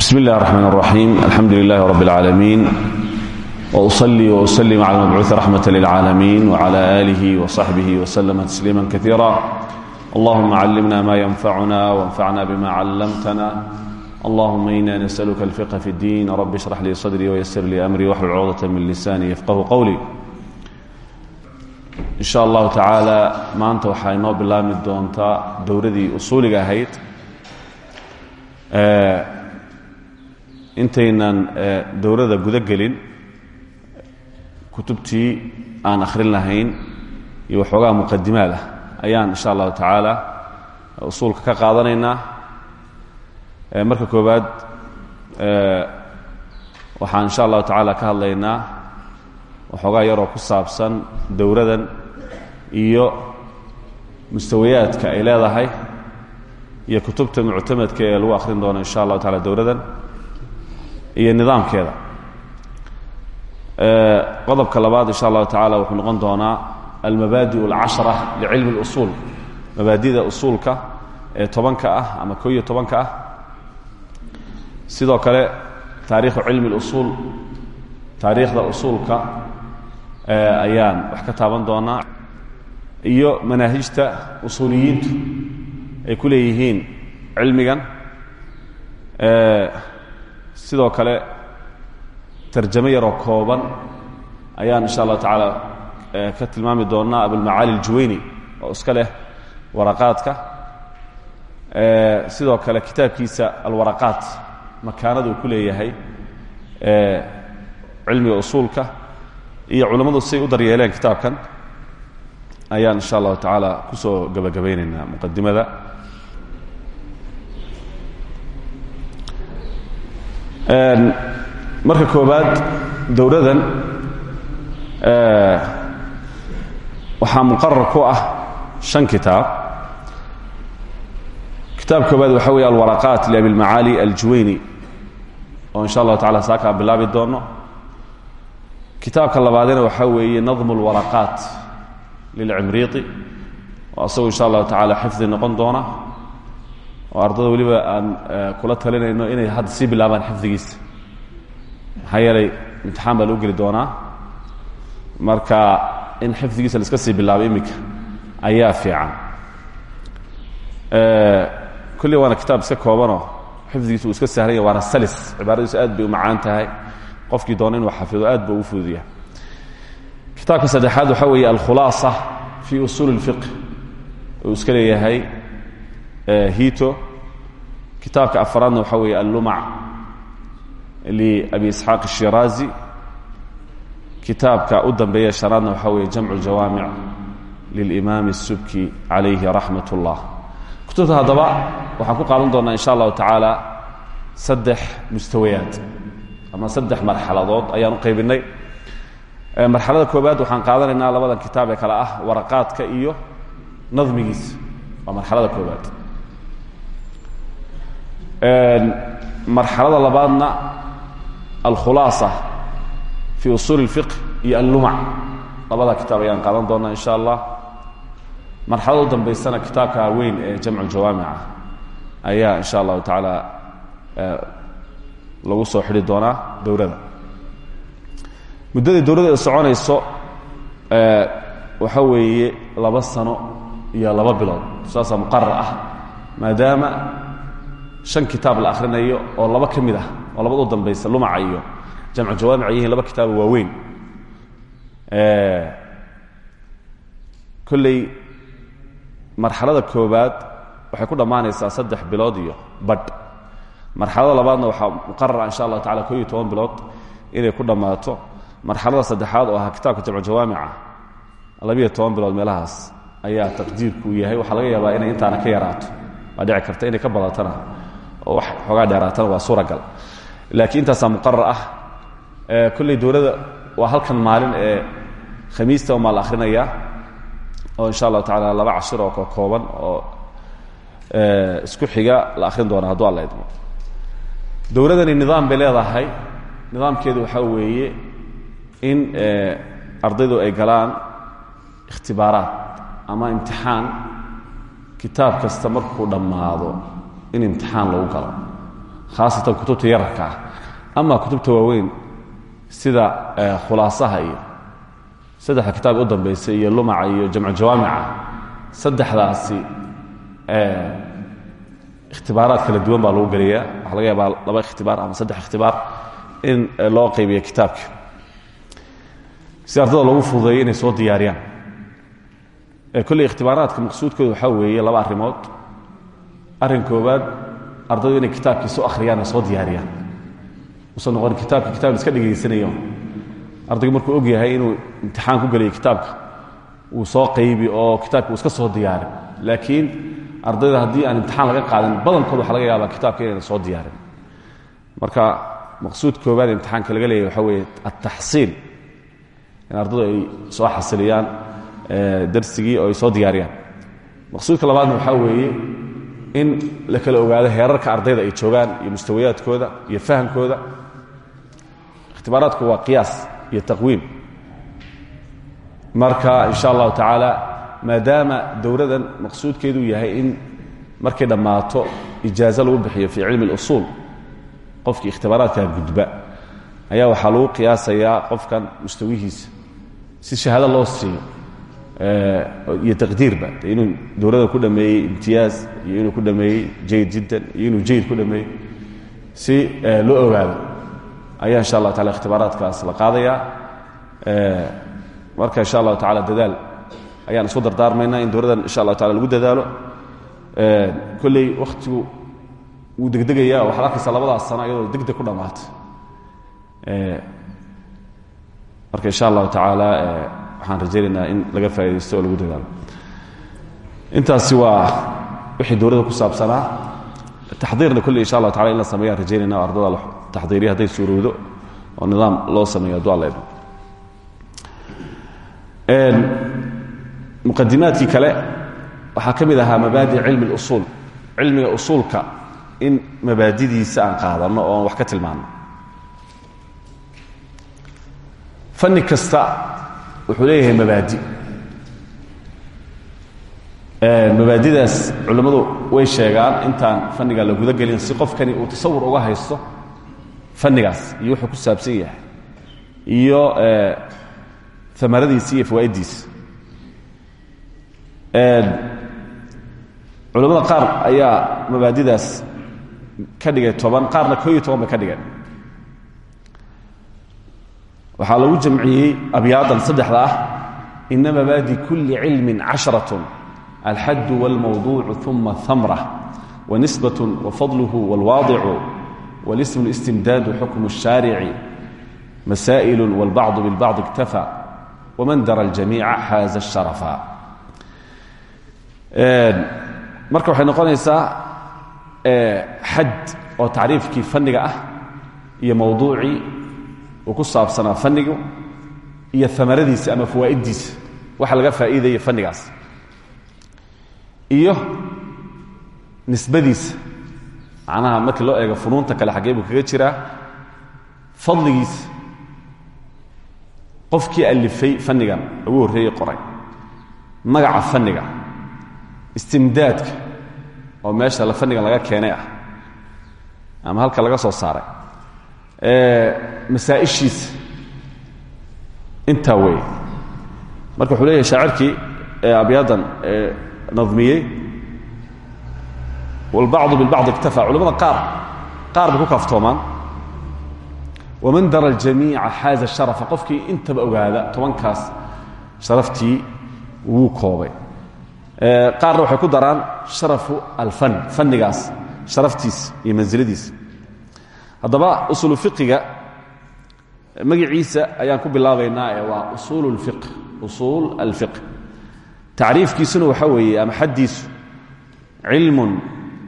bsm اllah الرحmn الرaxيim alxamdu لlah رb العaalamiin وأصلي وأsلم عlى المبعوث رحmة للعaalمين وعlى آlih وصaxbih وسلم تسليما كثيirا اllهma cلمna ma ينfعna وانfعna bma cلمtna اllهma إna نسألka الفقه في الdين رb اشرح lي صدري ويسر lي أmري واxلل cقدة min لساني يfقه qwلي in sha allahu tacaala maanta waxaa inoo bilaabmi doontaa dowradii usuuliga ahayd intaynan dowladda guda gelin kutubtii aan akhrin lahayn iyo waxoogaa muqadimaad ah ayaan insha allahu tacaala usuulka ka qaadanaynaa. Marka koowaad waxaan insha allahu tacaala ka hadlaynaa waxoogaa yaroo ku saabsan dowladan iyo mustawayaadka ay leedahay iyo kutubta muctamadka ee lagu akhrin doono insha allahu taala dowladan iyo nidaamkeeda qodobka labaad insha allahu tacaala wuxuu noqon doonaa almabaadi اlcashra licilmi اlusuul mabaadida usuulka ee tobanka ah ama ko iyo tobanka ah sidoo kale taarikhu cilmi اlusuul taariikhda usuulka ayaan wax ka taaban doonaa iyo manaahijta usuuliyiintu ay ku leeyihiin cilmigan sidoo kale tarjamo yaroo kooban ayaan insha allah tacaala ka tilmaami doonaa abulmacaali aljuwayni oo iska leh waraqaadka. Sidoo kale kitaabkiisa alwaraqaat makaanada uu ku leeyahay cilmiga usuulka iyo culammadu siay u daryeeleen kitaabkan ayaan insha allahu tacaala ku soo gebagabaynaynaa muqadimada marka koobaad dowladan waxaa muqarar ku ah شhan kitaab. Kitaab koobaad waxa weeye alwaraqaat liabilmacaali aljuwayni oo insha allahu tacala saakaa bilaabi doono kitaabka labaadina waxaa weeye nadm اlwaraqaat lilcimriiti oo asagu insha allahu tacaala xifdi noqon doona oo ardada weliba aan kula talinayno inay hadda sii bilaabaan xifdigiisa. Maxaa yeelay imtixaan baa lagu geli doonaa. Marka in xifdigiisa la iska sii bilaabo iminka ayaa fiican. Kulli waana kitaab iska koobanoo xifdigiisa uu iska sahlanya waana salis. Cibaaradiisu aad bay u macaan tahay. Qofkii doona inuu xafido aad ba ugu fududiya kitaabka saddexaad waxaa weeye alkhulaasa fi usuuli اlfiqh uu iska leeyahay hito kitaabka afaraadna waxaa weeye allumac liabi isxaaq الshiraazi kitaabka u dambeeya shanaadna waxaa weeye jamcu jawaamic lilimaam الsubki calayhi raxmat اllah kutubta haddaba waxaan ku qaadan doonaa insha allahu tacaala saddex mustawayaad ama saddex marxaladood ayaan u qaybinay marxalada koobaad waxaan qaadanaynaa labadan kitaab ee kale ah waraqaadka iyo nadmigiisa waa marxalada koobaad marxalada labaadna alkhulaasa fi usuuli اlfiqh iyo allumac. Labada kitaab ayaan qaadan doonaa insha allah. Marxalada u dambaysana kitaabka weyn ee jamcu jawaamica ayaa insha allahu tacaala lagu soo xidhi doonaa dowladda. Muddadai dowladda soconayso waxaa weeye laba sano iyo laba bilood saasaa muqarar ah maadaama shan kitaab la akhrinayo oo laba ka mid ah oo labada u dambaysa lumaca iyo jamcu jawaamic yihiin laba kitaabo waaweyn marxalada koobaad waxay ku dhammaanaysaa saddex bilood iyo badh. Marxalada labaadna waxaa muqarara insha allah tacala ko iyo bilood inay ku dhammaato. Marxalada saddexaad oo ahaa kitaabka jamcu jawaamica labiyo toban bilood meelahaas ayaa taqdiirku yahay. Waxaa laga yaabaa inay intaana ka yaraato. Waa dhici karta inay ka badatana oo wax xoogaa dheeraatana waa suuragal. Laakiin intaasaa muqarar ah kolley dowladda waa halkan maalin ee khamiista umaa la akhrinayaa oo insha allahu tacala laba cashir oo ka kooban oo isku xiga la akhrin doona hadduu alla idmo. Dowladdani nidaam bay nidaamkeedu waxaa weeye in ardaydu ay galaan ikhtibaaraat ama imtixaan kitaab kasta markuu dhammaado in imtixaan lagu galo khaasatan kutubta yararka ah ama kutubta waaweyn sida khulaasaha iyo saddexda kitaab u dambaysa iyo lumaca iyo jamcu jawaamica saddexdaasi ikhtibaaraad kala duwan baa lagu geliyaa waxaa laga yaabaa laba ikhtibaar ama saddex ikhtibaar in loo qaybiyo kitaabka. Si ardada loogu fududeeyo inay soo diyaariyaan. Kolley ikhtibaaraadka maqsuudkooda waxaa weeye laba arrimood arrin koowaad ardaydu inay kitaabkii soo akhriyaan oo soo diyaariyaan. Usan noqon kitaabka kitab iska dhegaysanayo ardaygu markuu og yahay inuu imtixaan ku gelayo kitaabka uu soo qaybi oo kitaabka iska soo diyaarin. Laakiin ardayda haddii aan imtixaan laga qaadin badankood waxa laga yaabaa kitaabka inayna soo diyaarin. Marka maqsuud koowaad imtixaanka laga leeyahy waxa weeye altaxsiil in ardaydu ay soo xasiliyaan darsigii oo ay soo diyaariyaan. Maqsuudka labaadna waxaa weeye in la kala ogaado heerarka ardayda ay joogaan iyo mustawayaadkooda iyo fahamkooda. Ikhtibaaraadku waa qiyaas iyo taqwiim. Marka in sha allahu tacaala maadaama dowladan maqsuudkeedu yahay in markay dhammaato ijaazo lagu bixiyo fii cilmi اlusuul qofkii ikhtibaaraadka gudba ayaa waxaa lagu qiyaasayaa qofkan mustawihiisa. Si shahaado loo siiyo iyo taqdiirba inuu dowladda ku dhameeyey imtiyaaz iyo inuu ku dhameeyey jayid jiddan iyo inuu jayid ku dhameeyey. Si loo ogaado ayaa insha allah taala ikhtibaaraadkaas la qaadaya. Marka insha allahu tacala dadaal ayaan isku dardaarmaynaa in dowladdan insha allahu tacala lagu dadaalo. Kolley wakhtigu wuu degdegaya waxaad arkaysaa labadaas sano iyadoo degdeg ku dhammaatay. Marka insha allahu tacaala waxaan rajaynaynaa in laga faa'idaysto oo lagu dadaalo. Intaasi waa wixii dowladda ku saabsanaa. Taxdiirna kolley insha allah tacala in la rajaynayna ardada taxdiiriya hadday suurowdo oo nidaam loo sameeyo hadduu alla idmo muqadimaadkii kale waxaa ka ahaa mabaadi cilmi اlusuul cilmiga usuulka in mabaadidiisa aan qaadanno oo wax ka tilmaanno. Fanni kasta wuxuu leeyahay mabaadi. Mabaadidaas culimmadu way sheegaan intaan fanniga la guda si qofkani uu tasawur uga haysto fannigaas iyo wuxuu ku saabsan yahay. Iyo amaradiisa iyo fawaaiddiisa culamada qaar ayaa mabaadidaas ka dhigay toban qaarna koo iyo toban bay ka dhigeen waxaa lagu jamciyey abyaadan saddexda ah ina mabaadi kuli cilmi casharaة alxadu wاlmawduucu uma hamra wanisbaة wafadluhu wاlwaadicu wاlism اlistimdaadu xukmu الshaarici masaaئil wاlbacض biاlbacض اktafى wman dara اljamiica xaaza الsharafa marka waxay noqonaysaa xad oo tacriifkii fanniga ah iyo mawduucii uu ku saabsanaa fannigu iyo amaradiisa ama fawaa'iddiisa waxa laga faa'iidaya fannigaas. Iyo nisbadiisa. Macnaha markii loo eego funuunta kale xaggee buu kaga jiraa. Fadligiisa qofkii alifay fannigan ugu horreeyey qoray. Magaca fanniga. Istimdaadka. Oo meesha la fannigan laga keenay ah. Ama halka laga soo saaray masaa'ishiisa intaa weeye marka wuxuu leeyahay shaacirkii abyaadan nadmiyey wاlbacضu biاlbacض اktafa culamada qaar qaar bay ku kaaftoomaan waman dara اljamiica xaaza sharafa qofkii intaba ogaada tobankaas sharaftii wuu koobay qaarna waxay ku daraan sharafu alfan fannigaas sharaftiisa iyo mansiladiisa haddaba usuulu fiqiga magaciisa ayaan ku bilaabaynaa ee waa usuul اlfiq usuul alfiq tacriifkiisuna waxaa weeye ama xaddiisu cilmu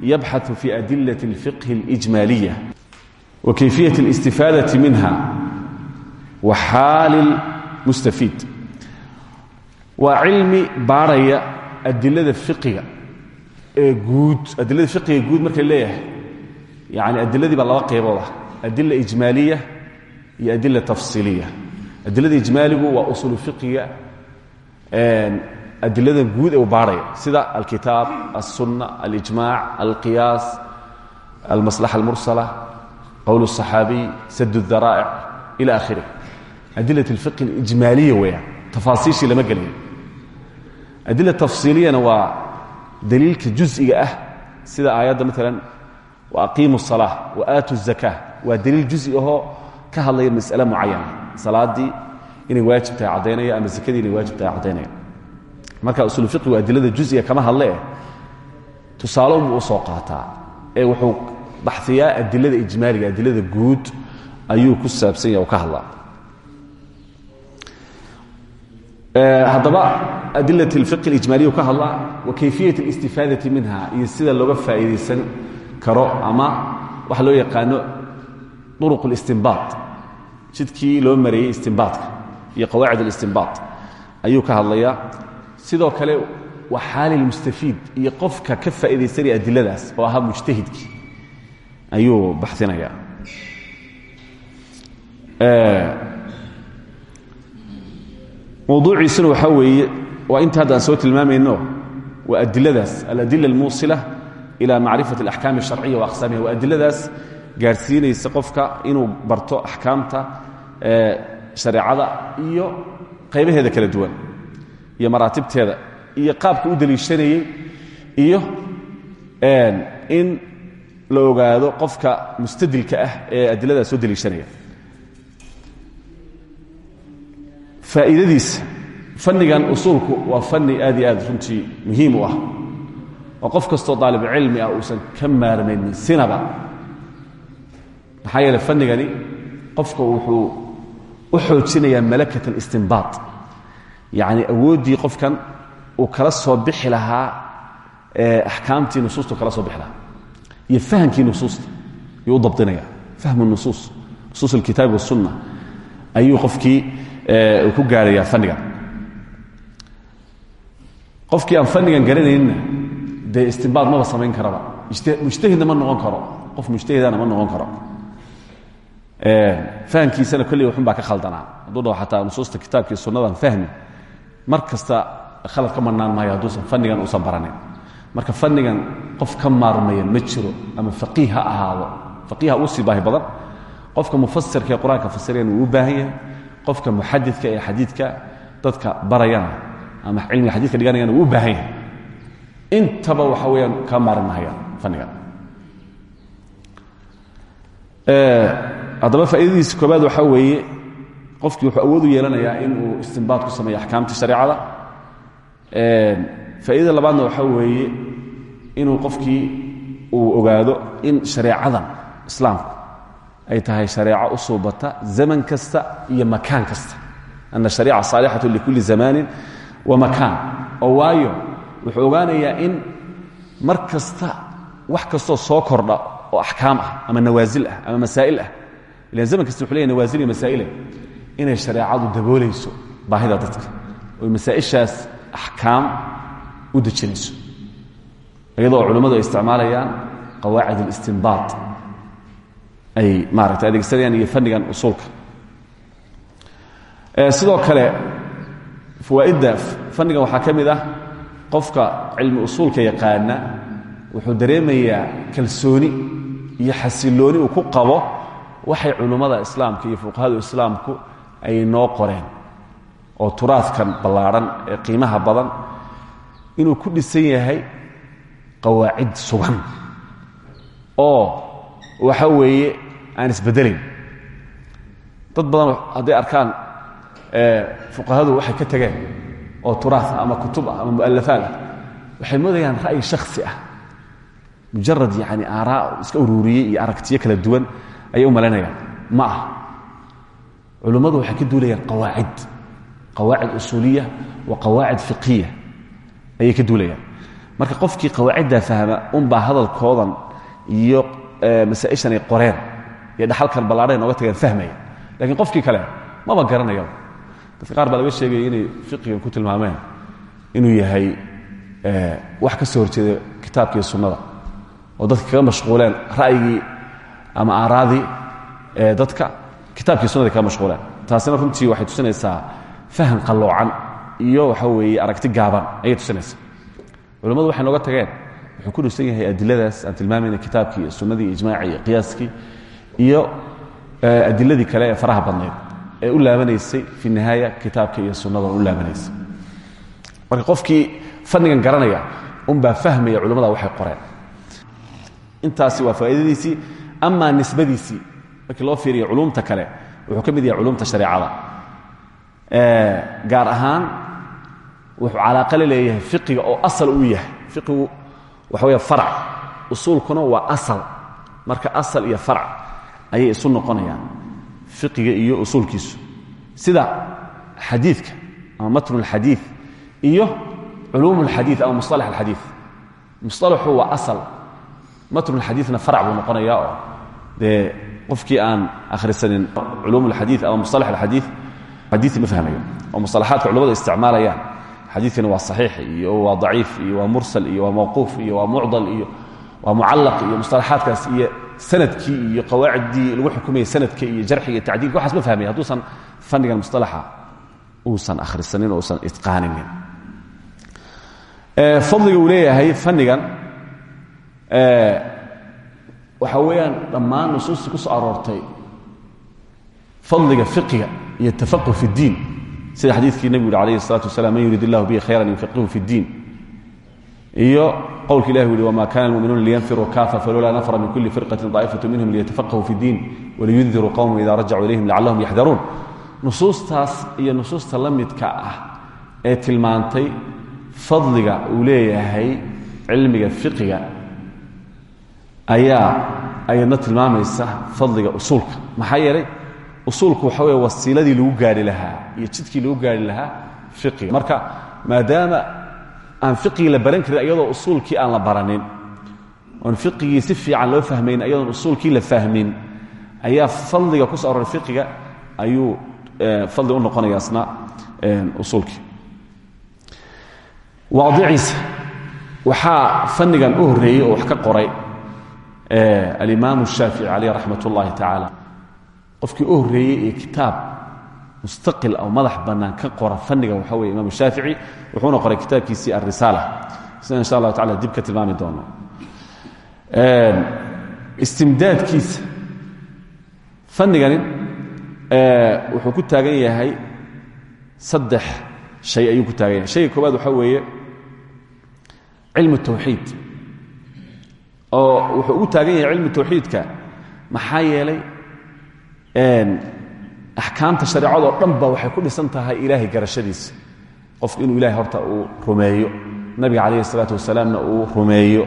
yabxaثu fi adilaة اlfiqhi اlijmaaliya wa kayfiyaة اlistifaadaةi minha wa xaali اlmustafiid waa cilmi baarhaya adilada fiqiga ee guud adilada fiqiga guud markay leeyahay yani adiladii baa laba qaybood ah adila ijmaaliya iyo adila tafsiiliya adilada ijmaaligu waa usulu fiqiga adiladan guud ee u baarhaya sida alkitaab alsunna alijmac alqiyaas almaslaxa almursala qowl الصaxaabiy sad الdaraa'ic ila akhirih adilaة اlfiqhi اlijmaaliya weeyaan tafaasiishii lama geliya adila tafsiiliyana waa daliilka juز'iga ah sida aayadda maalan waaqiimu الصalaaة waaatu الzaka waa daliil juزi ahoo ka hadlaya mas'ale mucayana salaadii inay waajib tahay caddaynaya ama zakadii inay waajib tahay caddaynaya marka usul fiqigu adilada juزiga kama hadle eh tusaale unbuu usoo qaataa ee wuxuu baxiyaa adilada ijmaaliga adilada guud ayuu ku saabsan yaha ka hadlaa haddaba adilaة اlfiq اlijmaaliya ka hadlaa wa kayfiyaة اlistifaadaةi minha iyo sida looga faa'iidaysan karo ama waxa loo yaqaano طuruq اlistinbaaط jidkii loo mareeyey istinbaaطka iyo qawaacid اlistinbaaط ayuu ka hadlayaa sidoo kale waa xaali اlmustafiid iyo qofka ka faa'iidaysanaya adiladaas oo ahaa mujtahidkii ayuu baxinaya mawduuciisuna waxaa weeye waa inta hadda aan soo tilmaamayno waa adiladaas aladila almuusila ila macrifat alaxkaam alsharciya wa aqsaamiha waa adiladaas gaadhsiinaysa qofka inuu barto axkaamta shareecada iyo qaybaheeda kala duwan iyo maraatibteeda iyo qaabka u deliishanayey iyo in la ogaado qofka mustadilka ah ee adiladaas soo deliishanaya faa'iidadiisa fannigan usuulku waa fanni aad iyo aad runtii muhiim u ah oo qof kastoo daalibcilmi ah uusan ka maarmaynin sinaba maxaa yeele fannigani qofka wuxuu u xoojinayaa malakat alistinbaad yacni awooddii qofkan uu kala soo bixi lahaa axkaamtii nusuustu kala soo bixi lahaa iyo fahamkii nusuusta ayuu u dabdinaya. Fahmu nusuus nusuus alkitaabi wasunna ayuu qofkii ku gaarayaa fannigan. Qofkii dee istinbaad maba samayn karaba. Mujtahidna ma noqon karo. Qof mujtahidana ma noqon karo. Fahamkiisana kolley waxun baa ka khaldanaa. Hadduu dhaho xataa nusuusta kitaabkii sunnadan fahmi mar kasta khalad ka marnaan maayo hadduusan fannigan uusan baranin. Marka fannigan qof ka maarmaya ma jiro ama faqiih ha ahaado faqiiha uu sii baahi badan qofka mufasirka ee qur'aanka fasirayana wuu u baahan yahay. Ee xadiidka dadka barayana ama cilmiga xadidka dhiganayana wuu u intaba waxa weeyaan ka maarin mahayaan fannigan haddaba faa'iidadiisa koobaad waxaa weeye qofkii wuxuu awood u yeelanayaa inuu istinbaad ku sameeyo axkaamtii shareecada faa'iidada labaadna waxaa weeye inuu qofkii uu ogaado in shareecadan islaamku ay tahay shareeco u zaman kasta iyo makaan kasta. Ana shariica saalixatu likulli zamanin wa makaan oo wuxuu ogaanayaa in mar kasta wax kastoo soo kordha oo axkaam ah ama nawaasil ah ama masaa'il ah ilan zaman kasta wuxu leeyahy nawaasil iyo masaa'ile inay shareecadu daboolayso baahida dadka oy masaa'ishaas axkaam u dejinayso. Iyadoo culimmadu ay isticmaalayaan qawaacid اlistinbaad ay maarata adeegsanayaan iyo fannigan usuulka. Sidoo kale fawaa'idda fannigan waxaa ka ah qofka cilmi usuulka yaqaana wuxuu dareemayaa kalsooni iyo xasilooni uu ku qabo waxay culummada islaamka iyo fuqahadu islaamku ay noo qoreen oo turaadkan ballaadhan ee qiimaha badan inuu ku dhisan yahay qawaacid sugan oo waxa weeye aan isbeddelayn dad badan hadday arkaan fuqahadu waxay ka tageen oo turaah ama kutub ah ama mu'alafaad ah waxay moodayaan ra'yi shakhsi ah. Mujarad yani aaraa iska ururiyey iyo aragtiyo kala duwan ayay u malaynayaan. Ma ah culummadu waxay ka duulayaan qawaacid. Qawaacid usuuliya wa qawaacid fiqhiya ayay ka duulayaan. Marka qofkii qawaaciddaa fahma unbaa hadalkoodan iyo masaaishan ay qoreen iyo dhaxalkan ballaadhay nooga tageen fahmaya. Lakiin qofkii kale maba garanaya dadka qaar baa laga sheegaya inay fiqigan ku tilmaameen inuu yahay wax ka soo horjeeda kitaabka iyo sunnada. Oo dadka kaga mashquuleen ra'yigii ama aaraadii dadka kitaabkii sunnada kaga mashquuleen. Taasina runtii waxay tusinaysaa faham qalloocan iyo waxa weeye aragti gaaban ayay tusinaysaa. Culimmadu waxay nooga tageen wuxuu ku dhisan yahay adiladaas aan tilmaamayna kitaabkii iyo sunnadii iyo ijmaacii iyo qiyaaskii iyo adiladii kale ee faraha badnayd ee u laabanaysay fi nihaaya kitaabka iyo sunnada u laabanaysay. Marka qofkii fannigan garanaya unbaa fahmaya culimmada waxay qoreen. Intaasi waa faa'iidadiisii amaa nisbadiisii markii loo fiiriyo culumta kale wuxuu ka mid yahay culumta shareecada. Gaar ahaan wuxuu calaaqa la leeyahay fiqiga oo asal uu yahay. Fiqigu waxa weya farc usuulkuna waa asal. Marka asal iyo farc ayay isu noqonayaan fiqiga iyo usuulkiisu sida xadiidka ama matnu اlxadiid iyo culuum اlxadiid ama musطalax اlxadiid musطalaxu waa asal matnu اlxadiidna farc buu noqonaya oo dee qofkii aan akhrisanin culuum اlxadiid ama musطalax اlxadiid xadiidki ma fahmayo oo musطalaxaadka culamada isticmaalayaan xadiidkani waa صaxiix iyo waa daciif iyo waa mursal iyo waa mawquuf iyo waa mucdal iyo waa mucallaq iyo musطalaxaadkaas iyo sanadkii iyo qawaaciddii lagu xukumayay sanadka iyo jarxiga iyo tacdiilka waxaas ma fahmaya hadduusan fannigan musطalaxa uusan akhrisanin o usan itqaaninin fadliga uu leeyahay fannigan waxa weeyaan dhammaan nusuustii ku soo aroortay fadliga fiqiga iyo tafaquh fi اddiin sida xadiidkii nebigu yuri alayh الsalatu wasalaam man yurid illahu bihi khayran yufaqihu fi اddiin iyo qowlka ilah u yihi wma kana lmuminuuna liyanfiruu kaafa falowlaa nafra min kuli firqatin daa'ifatu minhum liyatafaqahuu fi diin waliyundiruu qowma ida rajacuu ilayhim lacallahum yaxdaruun nusuustaas iyo nusuusta la midka ah ee tilmaantay fadliga uu leeyahay cilmiga fiqiga ayaa ayadna tilmaamaysa fadliga usuulka. Maxaa yeelay usuulku waxa wey wasiiladii lagu gaari lahaa iyo jidkii lagu gaari lahaa fiqiga. Marka maadaama aan fiqigii la baran karin iyadoo usuulkii aan la baranin. Oon fiqigii si fiican loo fahmayn iyadoon usuulkii la fahmin. Ayaa fadliga ku soo aroray fiqiga ayuu eh, fadli u noqonaya isna eh, usuulkii. Waadiciisa fannigan u horreeyey wax ka qoray eh, alimaam shaafici caleyh raxmat ullaahi tacaala. Qofkii u horreeyey ee mustaqil oo madax bannaan ka qora fannigan waxa weye imam shaafici wuxuuna qoray kitaabkiisii alrisaala sida insha allahu tacala dib ka tilmaami doono. Istimdaadkiisa. Fannigani wuxuu ku taagan yahay saddex shay ayuu ku taagan yahay. Shayga koowaad waxaa weeye cilmu tawxiid. Oo wuxuu ugu taagan yahay cilmu tawxiidka maxaa yeelay axkaamta shareecadoo dhan ba waxay ku dhisan tahay ilaahay garashadiisa. Qofku inuu ilahay horta uu rumeeyo nabiga calayhi الsalaatu wasalaamna uu rumeeyo.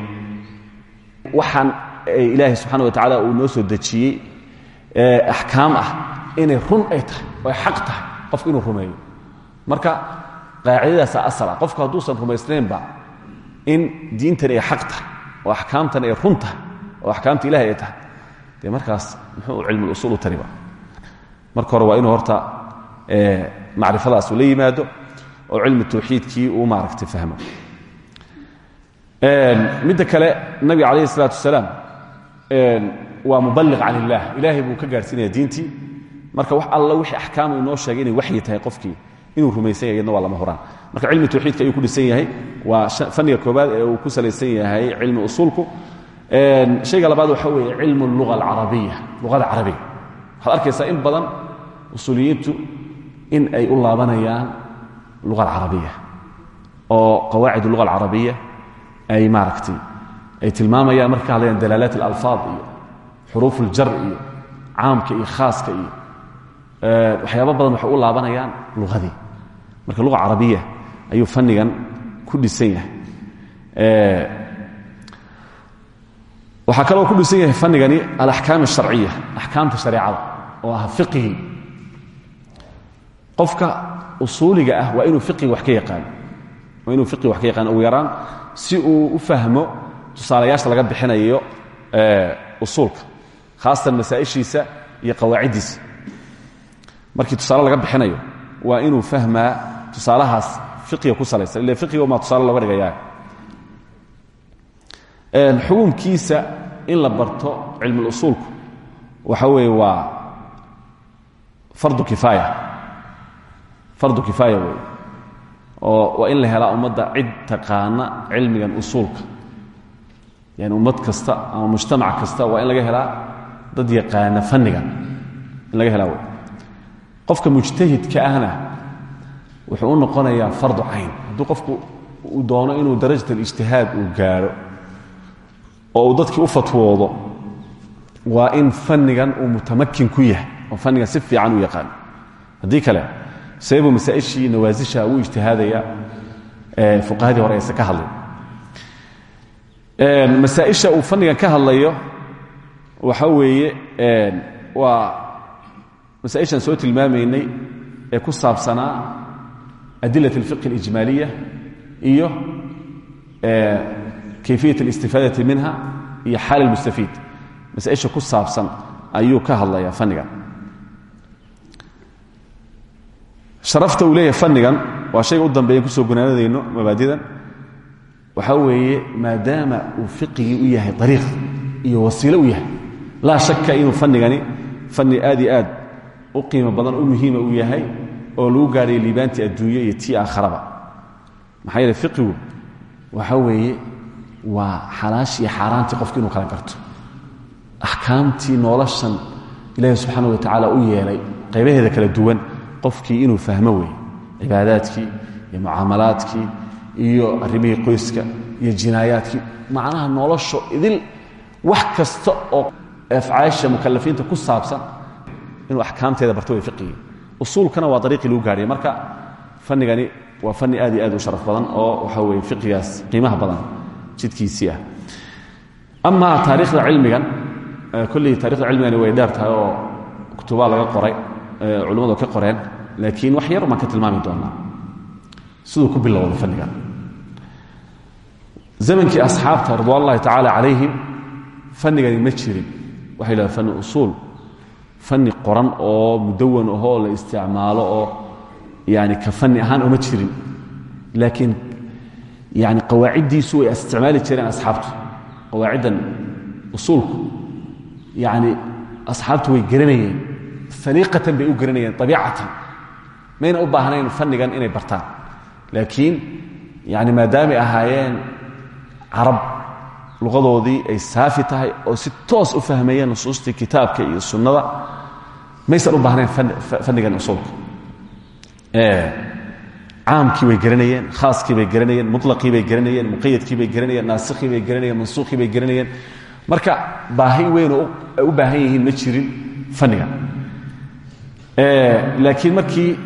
Waxaan ilaahay subxana wa tacaala uu noo soo dejiyey axkaam ah inay run ay tahay oo ay xaq tahay qofku inuu rumeeyo. Marka qaacidadaasa asal ah qofku hadduusan rumaysnaynba in diintani ay xaq tahay oo axkaamtan ay run tahay oo axkaamta ilahay ay tahay. Dee markaas muxuu cilmu usuul u tariba marka hore waa inuu horta eh, macrifadaas ula yimaado oo cilmi tawxiidkii uu maaragtay fahmo. Midda kale nabiga calayhi isalaatu wasalaam waa muballiq can illah. Ilaahay buu ka gaarsiinaya diintii. Marka wax alla wixii axkaamu inoo sheegay inay waxyi tahay qofkii inuu rumaysan yahay waa lama horaan marka cilmi tawxiidka ayuu ku dhisan yahay. Waa faniga koobaad ee uu ku salaysan yahay cilmi usuulku. Shayga labaad waxa weeye cilmu luga alcarabiya luqada carabiga. Waxaad arkaysaa in badan usuuliyiintu in ay u laabanayaan luga alcarabiya oo qawaacid luga alcarabiya ay maaragtay ay tilmaamayaan marka hadlayaan dalaalaat alalfaad iyo xuruuf uljar iyo caamka iyo khaaska iyo waxyaaba badan waxay u laabanayaan lugadii marka luga carabiya ayuu fannigan ku dhisan yahay. Waxaa kaloo ku dhisan yahay fannigani alaxkaam alsharciya axkaamta shareecada oo ah fiqhi qofka usuuliga ah waa inuu iiga wax ka yaqaan waa inuu fiqiga wax ka yaqaan ugu yaraan si uu u fahmo tusaalayaasha laga bixinayo usuulka khaasatan masaa'ishiisa iyo qawaaciddiisa markii tusaale laga bixinayo waa inuu fahmaa tusaalahaas fiqiga ku salaysan ille fiqiga maa tusaale looga dhigayaa. Xukumkiisa in la barto cilmuusuulku waxa weeye waa fardu kifaaya fardu kifaaya wey oo waa in la helaa ummadda cid taqaana cilmigan usuulka. Yani ummad kasta ama mujtamac kasta waa in laga helaa dad yaqaana fanniga. In laga helaa qofka mujtahidka ahna wuxuu u noqonayaa fardu cayn. Hadduu qofku uu doono inuu darajat alijtihaad uu gaadho oo dadkii u fatwoodo waa in fannigan uu mutamakin ku yahay oo fannigan si fiican u yaqaano. Haddii kale sababuu masaa'ishii nawaasisha uu ijtihaadaya fuqahadii hore ayse ka hadlay masaaisha uu fannigan ka hadlayo waxa weeye waa masaaishan soo tilmaamaynay ee ku saabsanaa adilat اlfiqh اlijmaaliya iyo kayfiyat اlistifaadati minha iyo xaal اlmustafiid masaaisha ku saabsan ayuu ka hadlaya fannigan Sharafta uu leeyahay fannigan waa shayga u dambeeyan ku soo gunaanadayno mabaadidan. Waxaa weeye maadaama uu fiqigii u yahay ariiq iyo wasiilo u yahay laa shaka inuu fanigani fani aad iyo aad u qiimo badan u muhiima uu yahay oo lagu gaadhayo liibaantii adduunye iyo tii aakharaba maxaa yeele fiqigu waxaa weeye waa xalaash iyo xaaraantii qofki inuu kala garto. Axkaamtii noloshan ilaahi subxaana wa tacaala u yeelay qaybaheeda kala duwan qofkii inuu fahmo weeye cibaadaadkii iyo mucaamalaadkii iyo arrimihii qoyska iyo jinaayaadkii macnaha nolosho idil wax kasta oo afcaasha mukalafiinta ku saabsan inuu axkaamteeda barto way fiqigii usuulkana waa ariiqii lagu gaadhaya marka fanigani waa fani aad iyo aad u sharaf badan oo waxa weye fiqigaas qiimaha badan jidkiisii ah. Ama taarikhda cilmigan kolley taarikhda cilmigani way dheer oo kutubaa laga qoray culimmadu ka qoreen laakiin wax yar baan ka tilmaami doonaa. Siduu ku bilowday fannigan zamankii asxaabta ridwan ullahi tacaala calayhim ma jirin. Waxa yidhahda fani usuul. Fani qoran oo mudawan ahoo la isticmaalo oo yani ka fani ahaan uma jirin. Laakiin yani qawaaciddiisu way isticmaali jireen asxaabtu. Qawaaciddan usuulku yani asxaabtu way garanayeen saliiqatan bay u garanayeen abiicatan mayna u baahnayn fannigan inay bartaan. Laakiin yani maadaamay ahaayeen carab luqadoodii ay saafi tahay oo si toos u fahmayeen nusuustii kitaabka iyo sunnada maysan u baahnayn fannigan usuulka. Caamkii bay garanayeen khaaskii bay garanayeen muطlaqii bay garanayeen muqayadkii bay garanayeen garanayeen marka baahi weynoo ay u baahan yihiin ma jirin fanniga laakiin markii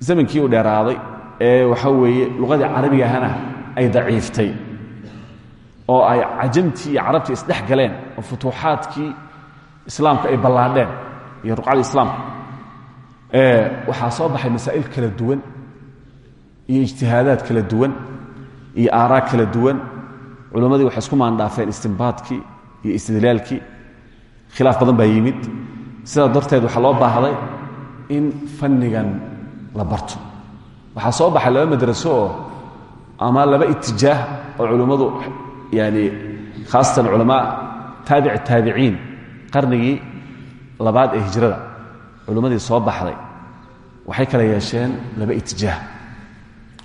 zamankii uu dheeraaday ee waxaa weeye luqadii carabiga ahana ay daciiftay oo ay cajamtii iyo carabtii isdhex galeen oo futuuxaadkii islaamka ay ballaadheen iyo ruqcadii islaamka. Waxaa soo baxay masaa'il kala duwan iyo ijtihaadaad kala duwan iyo aaraa kala duwan. Culammadii waxay isku maandhaafeen istimbaadkii iyo istidlaalkii. Khilaaf badan baa yimid sidaa darteed waxaa loo baahday in fannigan la barto waxaa soo baxay laba madraso oo ama laba itijaah oo culimmadu yani khaasatan culamaa taabic taabiciin qarnigii labaad ee hijrada culimmadii soo baxday waxay kala yeesheen laba itijaah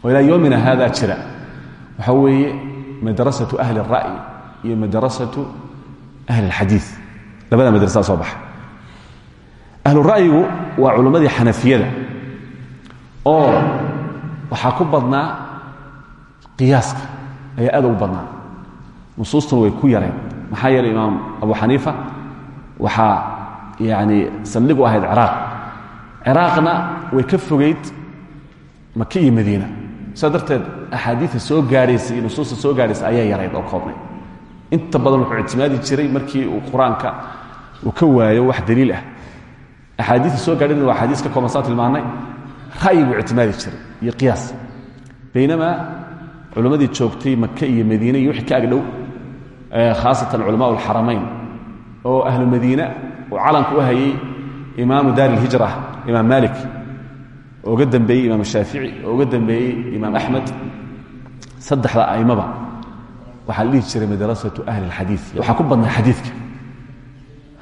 oo ilaa yoomina haadaa jira waxaa weeye madrasatu ahli الra'yi iyo madrasatu ahli اlxadiiث labada madrasaa soo baxa ahlura'yigu waa culimmadii xanafiyada. Oo waxaa ku badnaa qiyaaska. Ayaa aad ugu badnaa. Nusuustuna way ku yareen. Maxaa yeelay imaam abu xaniifa waxaa yani saldhig u ahayd ciraaq. Ciraaqna way ka fogayd maka iyo madiina. Saa darteed axaadiia soo gaadhaysa iyo nusuusta soo gaadhaysa ayaa yarayd oo koobnay. Inta badan wuxuu ictimaadi jiray markii uu qur'aanka uu ka waayo wax daliil ah axaadiia soo gaadhayna waa axaadiis ka kooban saan tilmaannay ra'yi buu ictimaadi jiray iyo qiyaas baynamaa culimmadii joogtay maka iyo madiine iyo wixii ka agdhow khaasatan culamaa alxaramayn oo ahlu madiina uu calanka u hayay imaamu daar ilhijra imaam maalik oo uga dambeeyey imaam shaafici oo uga dambeeyey imaam axmed saddexda aimaba waxaa la dhihi jiray madrasatu ahli اlxadii waxaa ku badnay xadiidka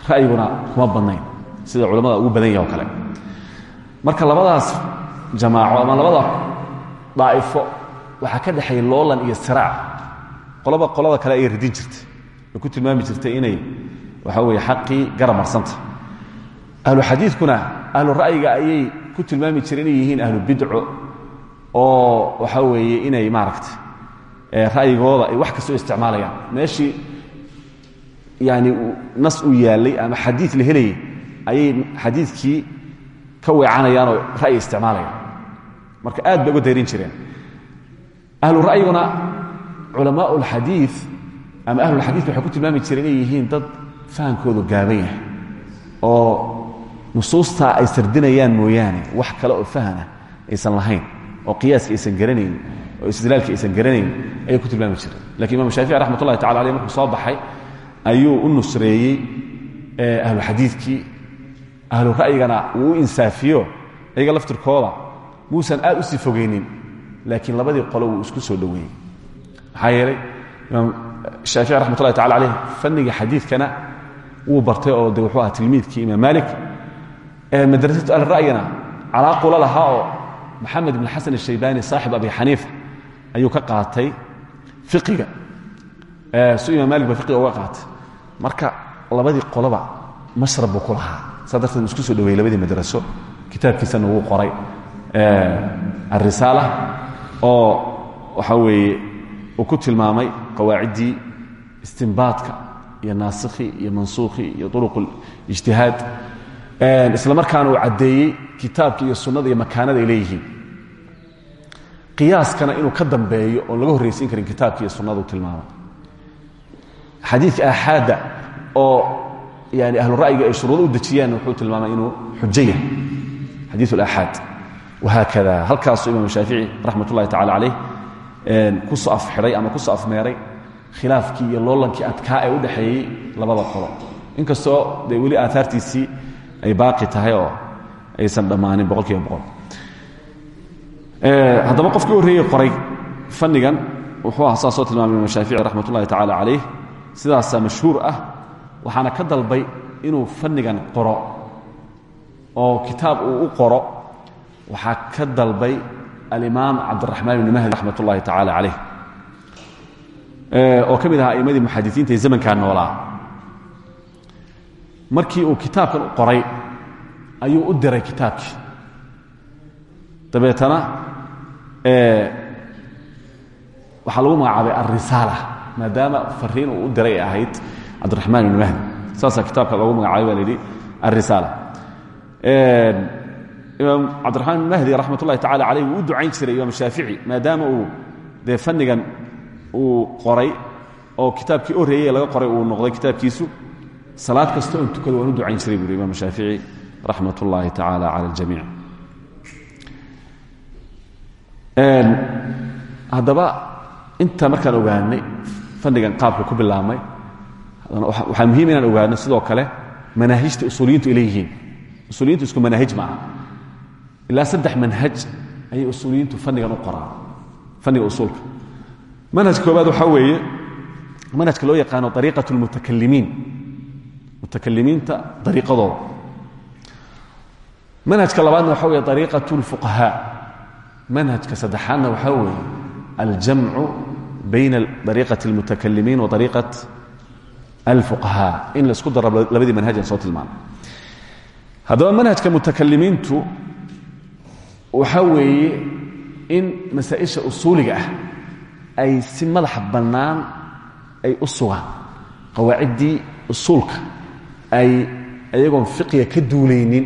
ra'yiguna kuma badnayn sida culamada ugu badan yaha kale. Marka labadaas jamaaco ama labada daa'ifo waxaa ka dhexeeya loolan iyo siraac. Qolaba qolada kale ayay radin jirtay. Oo ku tilmaami jirtay inay waxa weye xaqii gara marsanta. Ahlu xadiidkuna ahlu ra'yiga ayay ku tilmaami jireen yihiin ahlu bidco oo waxa weeye inay maaragtay ra'yigooda ay wax kastoo isticmaalayaan. Meeshii yani nas uu yaallay ama xadiid la helayay ayay xadiidkii ka weecanayaan oo ra'yi isticmaalayaan. Marka aad bay uga dayrin jireen. Ahlu ra'yiguna culamaa اlxadii ama ahlulxadiidka waxay ku tilmaami jireen yihiin dad fahamkoodu gaaban yahay oo nusuustaa ay sardinayaan mooyaane wax kale oo fahana aysan lahayn oo qiyaaska aysan garanayn oo istidlaalka aysan garanayn ayay ku tilmaami jireen. Lakin imam shaafici raxmat ullahi tacala aleyh markuu soo baxay ayuu u nusreeyey ahluxadiidkii ahlu ra'yigana wuu u insaafiyo iyaga laftirkooda muusan aad u sii fogaynin laakiin labadii qolo wuu isku soo dhoweeyey. Maxaa yeelay imaam shaafici raxmat ullahi tacala aleyh fanniga xadiidkana wuu bartay oo de wuxuu ahaa tilmiidkii imaam malik madrasatu alra'yina calaaqula lahaa oo maxamed ibn xasan الshaybani saaxib abi xaniifa ayuu ka qaatay fiqiga. Su imam malik ba fiqiga uga qaatay. Marka labadii qoloba mashrab buu ku lahaa saa isku soo dhaweeyey labadii madraso. Kitaabkiisana wuu qoray. Alrisaala oo waxa weeye uu ku tilmaamay qawaaciddii istinbaadka iyo naasikhi iyo mansuukhii iyo uruq اlijtihaad isla markaana uu caddeeyey kitaabka iyo sunnada iyo makaanada ay leeyihiin. Qiyaaskana inuu ka dambeeyo oon laga horraysiin karin kitaabka iyo sunnadu tilmaamay. Xadiidka aaxaadda oo yani ahlu ra'yiga ay shuruudo u dejiyaan wuxuu tilmaamay inuu xujo yahay. Xadiiu alaaxaad wahaakada halkaasuu imam shaafici raxmat ullahi tacala calayh ku soo afxidhay ama ku soo afmeeray khilaafkii iyo loolankii adkaa ee u dhexeeyey labada qolo. Inkastoo dee weli aaaartiisii ay baaqi tahay oo aysan dhammaanin boqol kiiba boqol. Haddaba qofkii horreeyey qoray fannigan wuxuu aha saasoo tilmaamay imam shaafici raxmat ullahi tacaala calayh sidaasaa mashhuur ah waxaana ka dalbay inuu fannigan qoro oo kitaab uu u qoro. Waxaa ka dalbay alimaam cabdiraxmaan ibni mahdi raxmat ullahi tacaala calayh oo ka mid ahaa aimmadii muxadisiinta ee zamankaa noolaa. Markii uu kitaabkan u qoray ayuu u diray kitaabkii dabeetana waxaa lagu magacaabay alrisaala maadaama fariin uu u diray ay ahayd cabdiraxmaan ibni mahdi. Saasaa kitaabka loogu magacaabay baa la yidhi alrisaala imaam cabdiraxmaan ibn mahdi raxmat ullahi tacala caleyh wuu u ducayn jiray imaam shaafici maadaama uu dee fannigan uu qoray oo kitaabkii horreeyey laga qoray uu noqday kitaabkiisu salaad kasta oon tukado waan u ducayn jiray buuri imaam shaafici raxmat ullaahi tacaala cala aljamiic. Haddaba inta markaan ogaanay fannigan qaabka ku bilaabmay waxaa muhiim inaan ogaano sidoo kale manaahijta usuuliyiintu ay leeyihiin. Usuuliyiintu isku manaahij maaha. Ilaa saddex manhaj ayay usuuliyiintu fannigan u qoraan fanniga usuulka. Manhajka koobaad waxaa weeye manhajka loo yaqaano ariiqat lmutakalimiin mutakalimiinta ariiqadooda manhajka labaadna waxa weye ariiqat اlfuqahaa manhajka saddexaadna waxaa weeye aljamcu bayna ariiqat اlmutakalimiin wa ariiqat alfuqahaa in la isku daro labadii manhaj aan soo tilmaamay haddaba manhajka mutakalimiintu waxaa weeye in masaa-isha usuuliga ah ay si madaxa bannaan ay u sugaan qawaaciddii usuulka ay ayagoon fiqiga ka duulaynin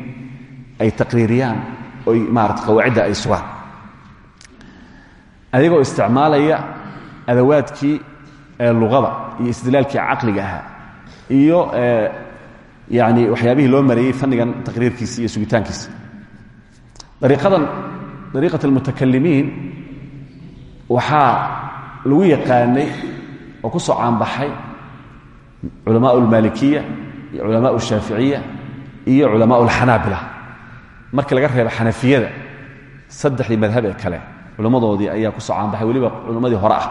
ay taqriiriyaan oy maarata qawaacidda ay sugaan ayagoo isticmaalaya adawaadkii ee luqada iyo istidlaalkii caqliga ahaa iyo yani waxyaabihii loo mareeyey fanigan taqriirkiisa iyo sugitaankiisa ariiqadan ariiqat almutakalimiin waxaa lagu yaqaanay oo ku soo caanbaxay culamaa almaalikiya iyo culamaa alshaaficiya iyo culamaa alxanaabila markii laga reebo xanafiyada saddexdii madhab ee kale culammadoodii ayaa ku soo caanbaxay weliba culammadii hore ah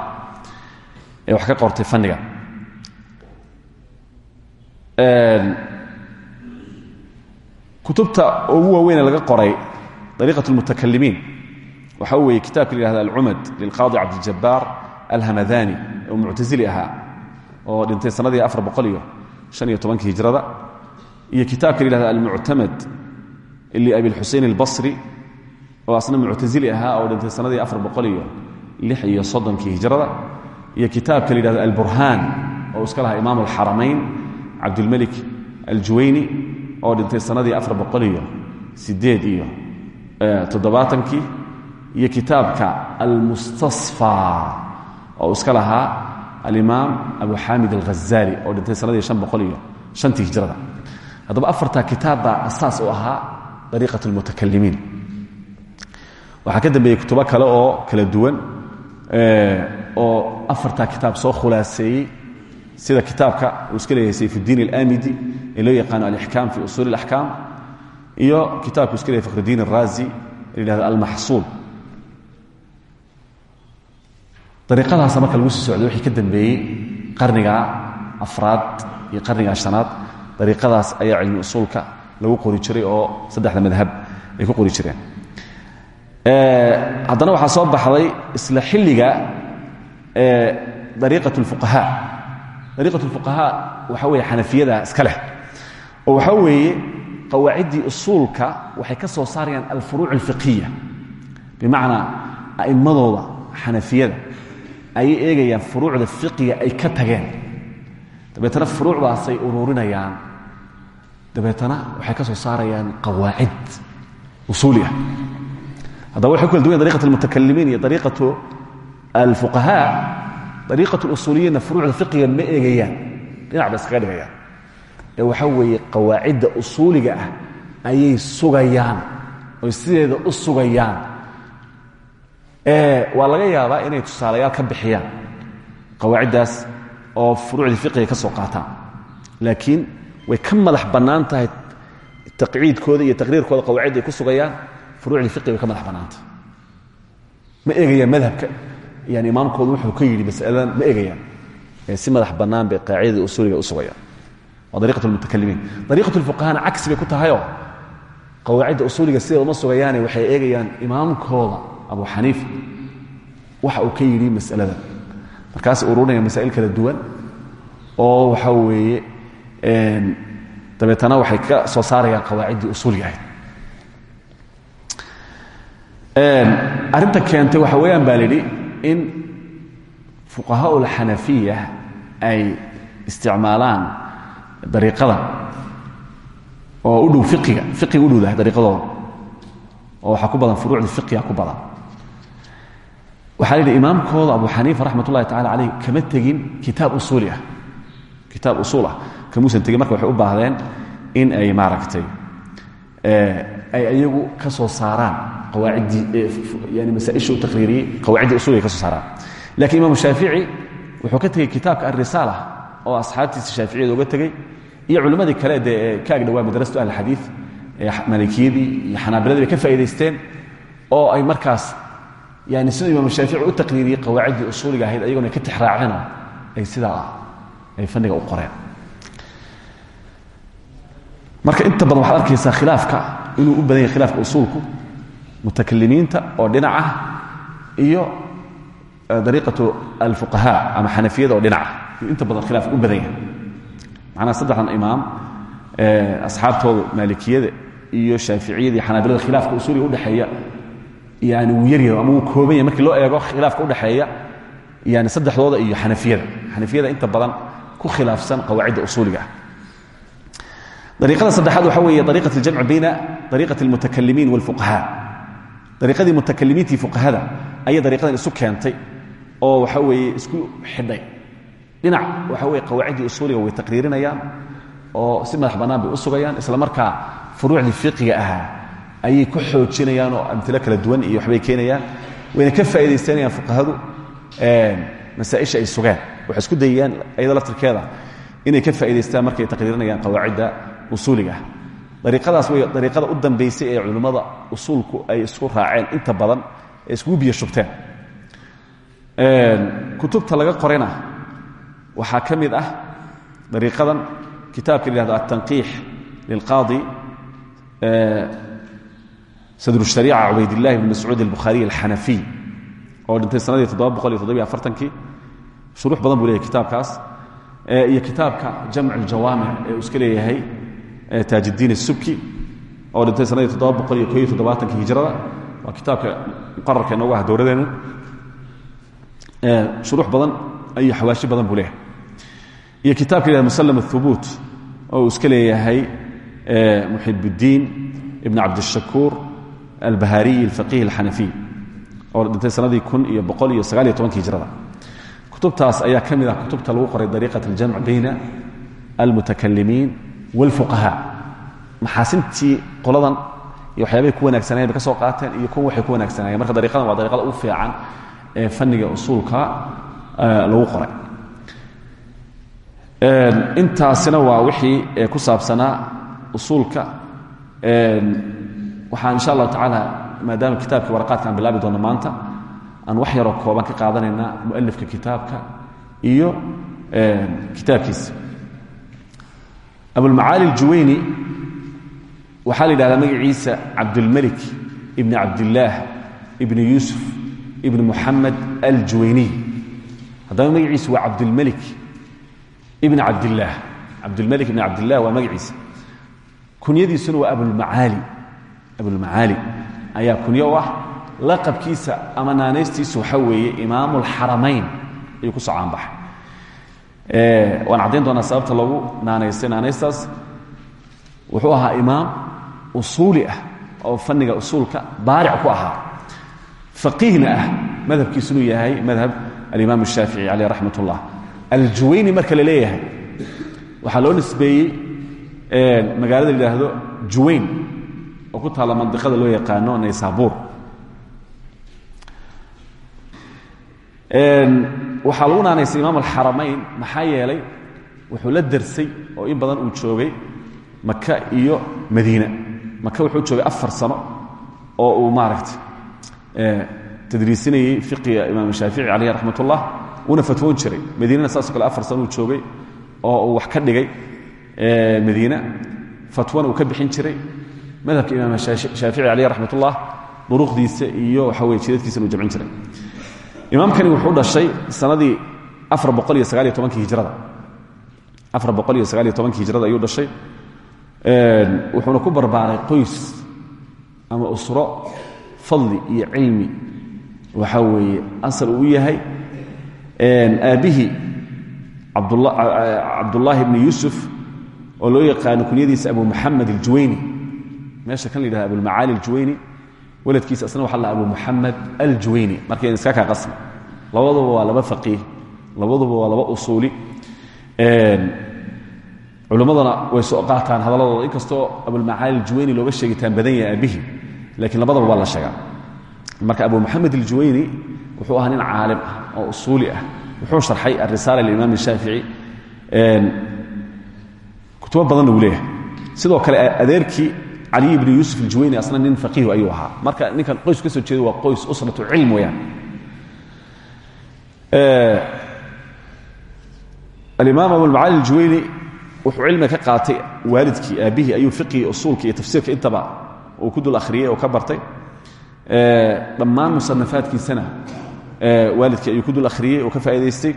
ee wax ka qortay fanniga. Kutubta ugu waaweyne laga qoray ariiqaة اlmutakalimiin waxa weeye kitaabka la yihahda alcumad lilqaadi cabdiljabaar alhamadani oo muctasili ahaa oo dhintay sanadii afar boqol iyo shan iyo tobankii hijrada iyo kitaabka la yihahda almuctamad liabi lxusein albasri oo asna muctasili ahaa oo dhintay sanadii afar boqol iyo lix iyo soddonkii hijrada iyo kitaabka la yihahdo alburhaan oo iska lahaa imaam alxaramayn cabdulmelik aljuwayni oo dhintay sanadii afar boqol iyo sideed iyo toddobaatankii iyo kitaabka oo iska lahaa alimaam abu xamid alghazali oo dhintay sanadii an boqol iyo shantii hijrada. Haddaba asaas u ahaa dariiqat lmutakalimiin waxaa ka dambeeyey kutubo kale oo kala duwan oo afartaa kitaab soo khulaaseeyey sida kitaabka uu iska leeyahay sayfuddiin alamidi ee loo yaqaano alixkaam fi usuuli اlaxkaam iyo kitaabku iska leeyahy fakhrudiin araazi la yihahdo almaxsuul dariiqadaasa marka lagu sii socday wixii ka dambeeyey qarniga afraad iyo qarniga shanaad dariiqadaas ayaa cilmi usuulka lagu qori jiray oo saddexda madhab ay ku qori jireen. Haddana waxaa soo baxday isla xilliga dariiqat اlfuqahaa dariiqat اlfuqahaa waxaa weeye xanafiyada iska leh oo waxaa weeye qawaaciddii usuulka waxay ka soo saarayaan alfuruuc اlfiqhiya bimacnaa a'immadooda xanafiyada ayay eegayaan furuucda fiqiga ay ka tageen dabeetana furuucdaasay ururinayaan dabeetana waxay ka soo saarayaan qawaacid usuuli ah haddaba waxay ku kala duwan dariqat almutakalimiin iyo dariiqatu alfuqahaa dariiqat اlusuuliyiinna furuucda fiqiga ma eegayaan dhinac ba iskaga dhigayaan ee waxaa weeye qawaacidda usuuliga ah ayay sugayaan oy sideeda u sugayaan waa laga yaabaa inay tusaalayaal ka bixiyaan qawaaciddaas oo furuucdii fiqiga ka soo qaataan laakiin way ka madax bannaan tahay taqciidkooda iyo taqriirkooda qawaacidda ay ku sugayaan furuucdii fiqiga way ka madax bannaantahay ma eegayaan madhabka yani imaamkoodu wuxuu ka yidhi masaladan ma eegayaan. Si madax bannaan bay qaacidadii usuuliga u sugayaan. Waa dariiqat lmutakalimiin dariiqat lfuqahana bay ku tahayoo qawaacidda usuuliga sideeda uma sugayaane waxay eegayaan imaamkooda abu xaniifa waxa uu ka yidhi masaladan. Markaas ururinaya masaa'il kala duwan oo waxa weeye dabeetana waxay ka soo saarayaan qawaaciddii usuuliga ahayd. Arrinta keentay waxa weeyaan baa in fuqahaa ulxanafiya ay isticmaalaan dariiqada oo u dhow fiqiga fiqiga u dhowdahay dariiqadooda oo waxaa ku badan furuucda fiqiga ku badan. Waxaa la yidhi imaamkooda abu xaniifa raxmat ullahi tacala kama tegin kitaab usuuli ah. Kitaab usuul ah. Kamuusan tegin marka u baahdeen in ay maaragtay ay iyagu ka soo saaraan qawaaciddii yani masaaisha u taqriiriyey qawaacidda usuliga ka soo saaraan lakiin imaamu shaafici wuxuu ka tegey kitaabka alrisaala oo asxaabtiisa shaaficiyada uga tegey iyo culimmadii kale dee ee ka agdhawaa madrasatu ahlxadiid ee maalikiyadii iyo xanaabiladii bay ka faa'idaysteen oo ay markaas yani siduu imaamu shaafici u taqriiriyey qawaaciddii usuuliga ahayd ayagona ka tixraaceenoo ay marka inta badan waxaad arkaysaa khilaafka inuu u badan yahay khilaafka usuulku mutakalimiinta oo dhinac ah iyo dariiqatu alfuqahaa ama xanafiyada oo dhinac ah inta badan khilaafka u badan yahay. Macnaha saddexdan imaam asxaabtooda maalikiyada iyo shaaficiyada iyo xanaabilada khilaafka usuuliga udhexeeya yani wuu yaryahay ama wuu markii loo eego khilaafka udhexeeya yani saddexdooda iyo xanafiyada. Xanafiyada inta badan ku khilaafsan qawaacidda usuuliga ah. Dariiqada saddexaad waxa weeye dariiqat aljamci bayna dariiqati almutakalimiin dariiqadii mutakalimiintii fuqahada ayay dariiqadan isu keentay oo waxa weeye isku xidhay. Dhinac waxa weye qawaaciddii usuuliga way taqriirinayaan oo si madax bannaan bay u sugayaan isla markaa furuucdii fiqiga ahaa ayay ku xoojinayaan oo amtilo kala duwan iyo waxbay keenayaan. Wayna ka faa'iidaysanayaan fuqahadu masaaisha ay sugeen. Waxay isku dayayaan ayada laftirkeeda inay ka faa'idaystaan markay taqriirinayaan qawaacidda usuuliga ah dariiqadaas way dariiqada u dambaysay ee culimmada usuulku ay isku raaceen inta badan ee iskugu biyo shubteen. Kutubta laga qorayna waxaa ka ah dariiqadan kitaabka la yihahdo altanqiix lilqaadi sadrushariica cubaydillahi bn mascuud albukhaariy alxanafiy oo dhintay sanadii kii shuruux badan buu leeyahay kitaabkaas iyo kitaabka jamc aljawaamic ee uu taajidiin subki oo dhintay sanadii toddoba boqol iyo ko iyo toddobaatanka hijrada. Waa kitaabka muqararka inoogu ah dowladeena shurux badan iyo xawaashi badan buu leeyahay. Iyo kitaabka la musalm اhubuut oo uu iska leeyahay muxibudiin ibn cabdishakuur albahariyi alfaqiih alxanafiy oo dhintay sanadii kun iyo boqol iyo sagaal iyo tobanka hijrada. Kutubtaas ayaa ka mid ah wاlfuqahaa maxaasintii qoladan iyo waxyaabay ku wanaagsanayen bay ka soo qaateen iyo kuwa waxay ku wanaagsanayeen marka dariiqadan waa dariiqada ugu fiican ee fanniga usuulka lagu qoray intaasina waa wixii ku saabsanaa usuulka waxaan insha allahu tacaala maadaama kitaabkii waraqaadka aan bilaabi doono maanta aan wax yaroo kooban ka qaadanaynaa mualifka kitaabka iyo kitaabkiisa abulmacaali aljuwayni waxaa la yidhahdaa magaciisa cabdulmelik ibn cabdillaah ibn yuusuf ibn muxamed aljuwayniy haddaba magaciisu waa cabdulmelik ibn cabdillaah cabdulmelik ibn cabdilah waa magaciisa. Kunyadiisuna waa abulmacaali. Abulmacaali ayaa kunyo u ah laqabkiisa ama naanaystiisu waxaa weeye imaamu alxaramayn ayuu ku soo caanbaxay waan caddayn doonaa sababta lagu naanaystay naanaystaas wuxuu ahaa imaam usuuli ah oo fanniga usuulka baaric ku ahaa faqiihna ah madhabkiisunu yahay madhab alimaam الshaafici caleyh raxmat اllah aljuwayni marka la leeyahay waxaa loo nisbeeyey magaalada la yidhaahdo juwayn oo ku taalla mandiqada loo yaqaano naysaabuur waxaa lagu naanaysay imaam alxaramayn maxaa yeelay wuxuu la darsay oo in badan uu joogay maka iyo madiina. Maka wuxuu joogay afar sano oo uu maaragtay tadriisinayey fiqiga imaam shaafici caleyh raxmat ullah uuna fatwoon jiray. Madiinana saasoo kale afar sano uu joogay oo uu wax ka dhigay madiina. Fatwana uu ka bixin jiray. Madhabka imaam shaafici caleyh raxmat ullah iyo waxa weye jidadkiisana uu jamcin jiray imaamkani wuxuu dhashay sanadii hijrada. Ayuu dhashay. Wuxuuna ku barbaaray qoys ama usro fadli iyo cilmi. Waxa weeye asal uu yahay aabbihii cabdullaahi bni yuusuf oo loo yaqaano kunyadiisa abu muxamed aljuwayni. Meesha kan la yidhahda abulmacaali aljuwayni weladkiisa asna waxa la abu muxamed aljuwayni. Markayna iska kaa qasmi labaduba waa laba faqiih labaduba waa laba usuuli. Culimmadana way soo qaataan hadalladooda. Inkastoo abulmacaali aljuwayni looga sheegitaan badan yahay aabbihi laakiin labadaba waa la sheegaa. Marka abu muxamed aljuwayni wuxuu ahaa nin caalim ah oo usuuli ah. Wuxuu sharxay arisaala limaam shaafici kutubo badanna wuu leeyahay. Sidoo kale adeerkii caliy bni yuusuf aljuwayni asna nin faqiihu ayuu ahaa. Marka ninkan qoys ka soo jeeda waa qoys usratu cilm weyaan alimaam abulmacaali aljuwayni wuxuu cilmiga ka qaatay waalidkii aabbihii ayuu fiqigii usuulka iyo intaba uu ku dul akhriyey oo ka bartay. Dhammaan musanafaadkiisana waalidkii ayuu ku dul akhriyey oo ka faa'idaystay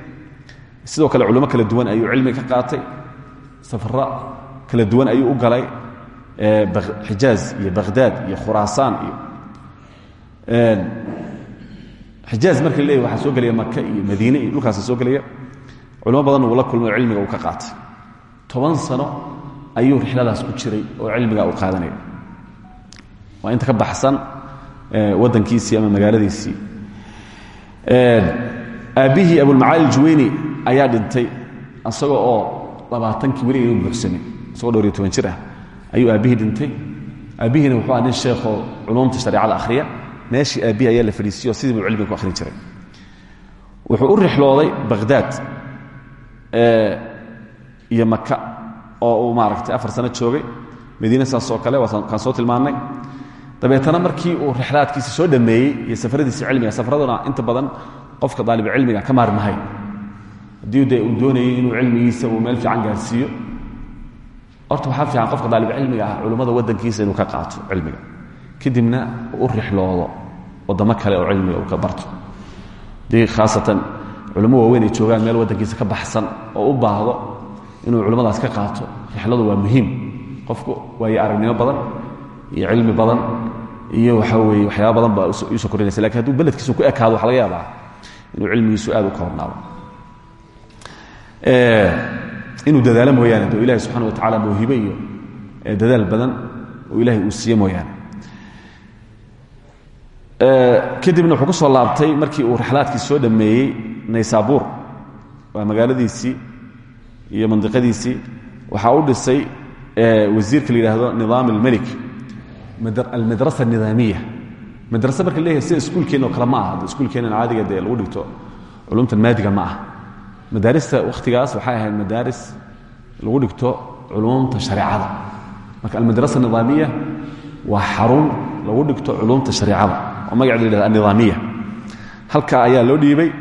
sidoo kale culimo kala duwan ayuu cilmiga ka qaatay. Safara kala duwan ayuu u galay xijaaz iyo bakhdaad iyo khuraasaan iyo xijaaz marka la leeyahy waxaa soo gelaya maka iyo madiine iyo dhulkaasa soo gelaya. Culimo badanna uu la kulmay cilmiga uu ka qaatay. Toban sano ayuu rixladaas ku jiray oo cilmiga uu qaadanaya. Waa inta ka baxsan waddankiisii ama magaaladiisii. Aabbihii abulmacaali aljuwayni ayaa dhintay isagoo oo labaatankii weli inuu buuxsamin isagoo dhowr iyo toban jir ah ayuu aabbihii dhintay. Aabbihiina wuxuu aha nin sheekhoo culumta shareecada akhriya meeshii aabbihi ayaa la fadhiisiyo sidii buu cilmiga ku akhrin jiray. Wuxuu u rixlooday bakhdaad iyo maka oo uu maaragtay afar sano joogay. Madiine saas oo kale kaan soo tilmaannay. Dabeetana markii uu rixlaadkiisi soo dhammeeyey iyo safaradiisi cilmiga safaraduna inta badan qofka daalibu cilmiga ka maarmahay. Haddii uu doonayay inuu cilmigiisa uu meel fiican gaarsiiyo horta waxaa fiican qofka daalib cilmiga ah culimmada waddankiisa inuu ka qaato cilmiga. Kadibna u rixloodo waddamo kale oo cilmiga uu ka barto. Dii khaasatan culamo waaweyn ay joogaan meel waddankiisa ka baxsan oo u baahdo inuu culimmadaas ka qaato rixladu waa muhiim. Qofku waayo aragnimo badan iyo cilmi badan iyo waxaa weeye waxyaaba badan baa iisoo korinaysa laakiin hadduu beledkiisu ku ekaado waxa laga yaabaa inuu cilmigiisu aad u koobnaado inuu dadaalo mooyaane doo ilahi subxana wa tacala mawhibe iyo dadaal badan oo ilahay uu siiye mooyaane. Kadibna wuxuu ku soo laabtay markii uu rixlaadkii soo dhammeeyey naysaabuur waa magaaladiisii iyo mandiqadiisii. Waxaa u dhisay wasiirka la yidhaahdo nidaam almelik almadrasa anidaamiya madrase marka leeyahay sida iskuulkeenna kale ma aha. Iskuulkeennan caadiga dee lagu dhigto culumtan maadiga ma ah madaarista wakhtigaas waxay ahayd madaaris lagu dhigto culumta shareecada marka almadrasa anidaamiya waa xarun lagu dhigto culumta shareecada oo magaceeda la yhahda halkaa ayaa loo dhiibay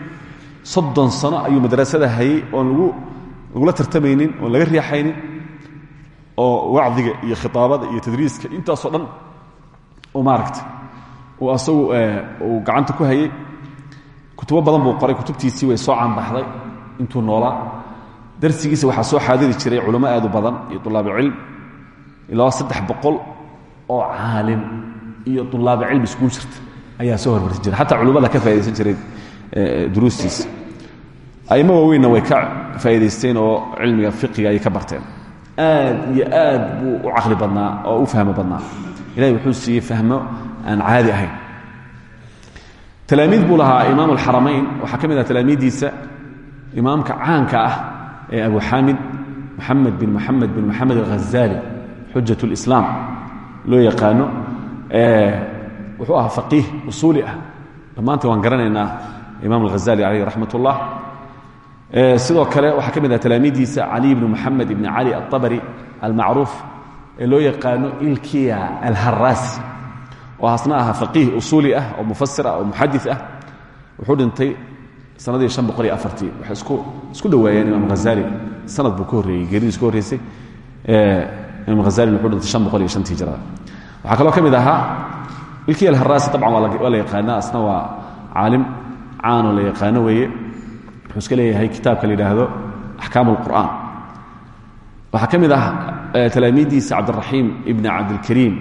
soddon sano ayuu madrasada hayay oon lagu lagula tartamaynin oon laga riixaynin oo wacdiga iyo khitaabada iyo tadriiska intaasoo dhan u maaragta uu asagu uu gacanta ku hayay. Kutubo badan buu qoray kutubtiisii way soo caanbaxday intuu noolaa darsigiisa waxaa soo xaadiri jiray culamo aad u badan iyo ulaabucilm ilaa saddex boqol oo caalim iyo ulaabu cilm iskugu jirta ayaa soo hormarsan jiray. Xataa culimmada ka faa'idaysan jiray duruustiisa. Aimo waaweynna way ka faa'idaysteen oo cilmiga fiqiga ayay ka barteen. Aad iyo aad buu u caqli badnaa oo u fahmo badnaa. Ilahay wuxuu siiyey fahmo aan caadi ahayn. Talaamiid buu lahaa imaam alxaramayn waxaa ka imaamka caanka ah ee abu xaamid moxamed bin moxamed bin moxamed alghazali xujat اlislaam loo yaqaano wuxuu ahaa faqiih usuuli ah. Dhammaanta waan garanaynaa imam alghazali calayh raxmat ullah sidoo kale waxaa ka mid ah talaamiiddiisa cali bni moxamed ibni cali alabari almacruuf ee loo yaqaano ilkiya alharaasi oo asna ahaa faqiih usuuli ah oo mufasir ah oo muxadi ah. Wuxuu dhintay sanadii an boqol iyo afartii. Waxay isku isku dhowaayeen imam hazali sanad buu ka horreeyey geeridiis ka horreysay. Imam hazalin wuxuu dhintay an boqol iyo shantii hijrada waxaa kaloo ka mid ahaa ilkiya alharaasi dabcan waa la yaqaana asna waa caalim caanoo la yaqaano weeye. Wuxuu iska leeyahay kitaabka la yidhaahdo axkaam اlqur'an waxaa ka mid ah talaamiiddiisa cabdiraxiim ibni cabdilkariim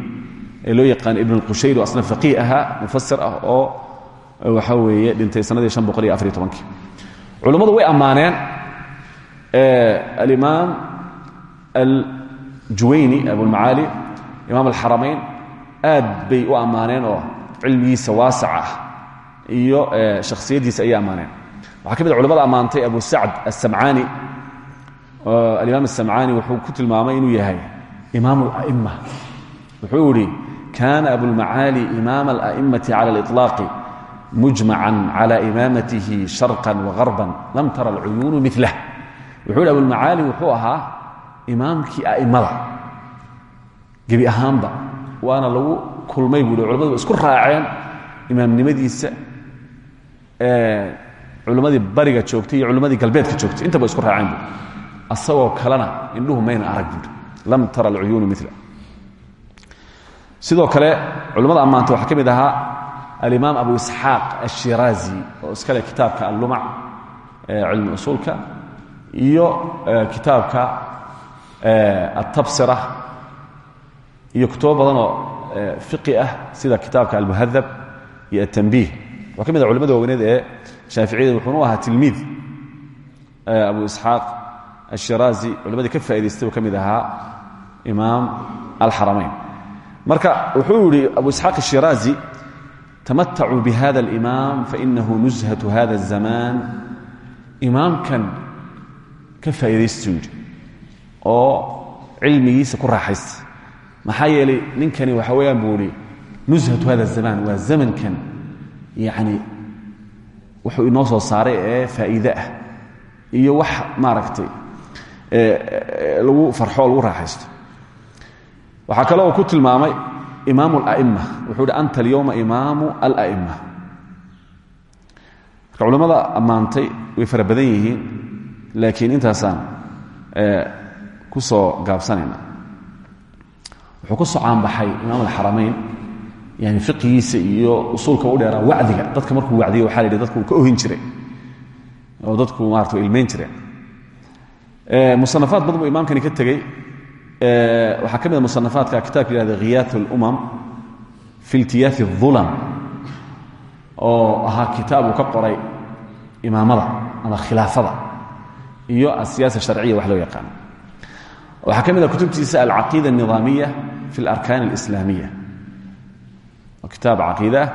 ee loo yaqaan ibn اlqushayr oo asna faqiih ahaa mufasir ah oo waxaa weeye dhintay sanadii an boqol iyo afariy tobankii. Culummadu way ammaaneen alimaam aljuwayni abulmacaali imaam alxaramayn aad bay u ammaaneen oo cilmigiisa waasac ah iyo shakhsiyaddiisa ayay ammaaneen. Waxaa ka mid a culamada ammaantay abu sacd asamcaani alimaam asamcaani wuxuu ku tilmaamay inuu yahay imaam ala'ima wuxuu yihi kana abulmacaali imaam ala'imati cala aliطlaaqi mujmacan cala imaamatihi sharqan wagarban lam tara alcuyuunu milah wuxuu yidhi abulmacaali wuxuu ahaa imaamkii a'immada gebi ahaanba waana lagu kulmay buu hi culamadu wa isku raaceen imaamnimadiisa culimmadii bariga joogtay iyo culimmadii galbeedka joogtay intaba isku raaceen bu asagoo kalena indhuhu mayna arag buui lam sidoo kale culimmada ammaanta waxaa ka ahaa alimaam abu isxaaq ashiraazi oo iskale kitaabka allumac cilmi usuulka iyo kitaabka altabsira iyo kutubo badanoo fiqi ah sida kitaabka almuhadab iyo altanbiih waxaa ka mid ah culimada waaweneed ee shaaficiyada wuxuunu ahaa tilmiid abu isxaaq ashiraazi culimadii ka faa'idaystay uu ka mid ahaa imaam alxaramayn marka wuxuu yihi abu isxaaq ashiraazi tamatacuu bihada alimaam fainahu nuzhatu hada azamaan imaamkan ka faa'iidaysta yidhi oo cilmigiisa ku raaxaysta maxaa yeelay ninkani waxa weeyaan buu ihi nushatu hada azamaan waa zamankan yacni wuxuu inoo soo saaray ee faa'iide ah iyo wax maaragtay lagu farxoo lagu raaxaysto waxaa kale ku tilmaamay imaam اla'ima wuxuu hi anta alyowma imaamu ala'ima marka culimmada ammaantay way fara badan yihiin laakiin intaasaan ku soo gaabsanayna wuxuu ku soo caanbaxay imaam alxaramayn yani fiqigiisa iyo usuulka u dheeraa wacdiga. Dadka markuu wacdiyo waxa la yidhi dadka uu ka waxaa ka mid a musanafaadka kitabka yihahda khiyaat اlumam fi iltiyaati الظulam oo ahaa kitaab uu ka qoray imaamada ama khilaafada iyo asiyaasa sharciya wax loo yaqaano waxaa ka mid a kutubtiisa alcaqiida الniظaamiya fi اlarkan اlislaamiya oo kitaab caqiida ah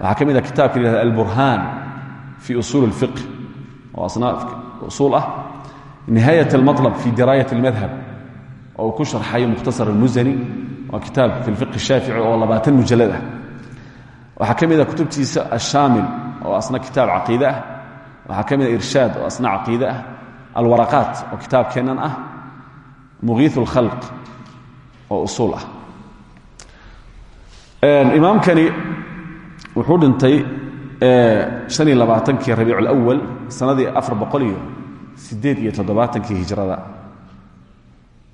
waxaa ka mid a kitabka yihahda alburhan fi usuul اlfiqh oo asna usuul ah nihaayat اlmaطlb fi diraayat اlmadhab oo uu ku sharxayo mukhtasar almusani waa kitaab fi lfiq shaafici oo labaatan mujalad ah. Waxaa ka mid ah kutubtiisa ashaamil oo asna kitaab caqiide ah. Waxaa ka mid ah irshaad oo asna caqiide ah. Alwaraqaat oo kitaabkeennan ah. Mugiiu lkhalq oo usuul ah. Imaamkani wuxuu dhintay an iyo labaatankii rabiic alawal sanadii afar boqol iyo sideed iyo toddobaatankii hijrada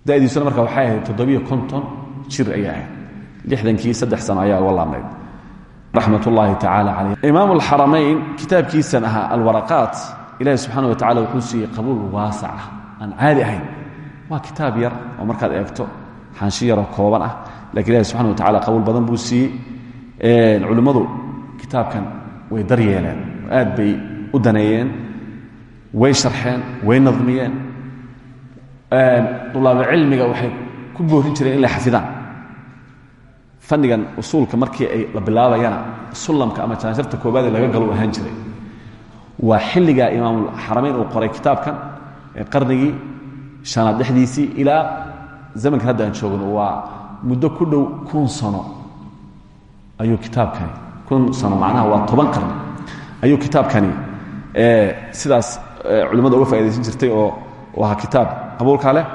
dadiisuna marka waxay ahayd toddobiyo konton jir ayay ahayd. lixdankii saddex sano ayaa uga laabnayd. Raxmat ullaahi tacaala calayh imaam alxaramayn kitaabkiisan ahaa alwaraqaat ilahi subxaana wa tacala wuxuu siiyey qabuul waasaca aan caadi ahayn. Waa kitaab yar oo markaad eegto xaanshi yaroo kooban ah laakiin ilahi subxana wa tacala qabuul badan buu siiyey. Culimmadu kitaabkan way daryeeleen aad bay u daneeyeen way sharxeen way nadmiyeen ulaaba cilmiga waxay ku boorin jireen in la xafidaan. Fannigan usuulka markii ay la bilaabayana sulamka ama jaansharta koobaad laga galo ahaan jiray waa xilligaa imaamulxaramayn uu qoray kitaabkan qarnigii shanaad dhexdiisii ilaa zamankan hadda aan joogno. Waa muddo ku dhow kun sano ayuu kitaabkani kun sano macnaha waa toban qarni ayuu kitaabkani sidaas culimmada uga faa'idaysan jirtay oo ahaa kitaab qabuulkaa leh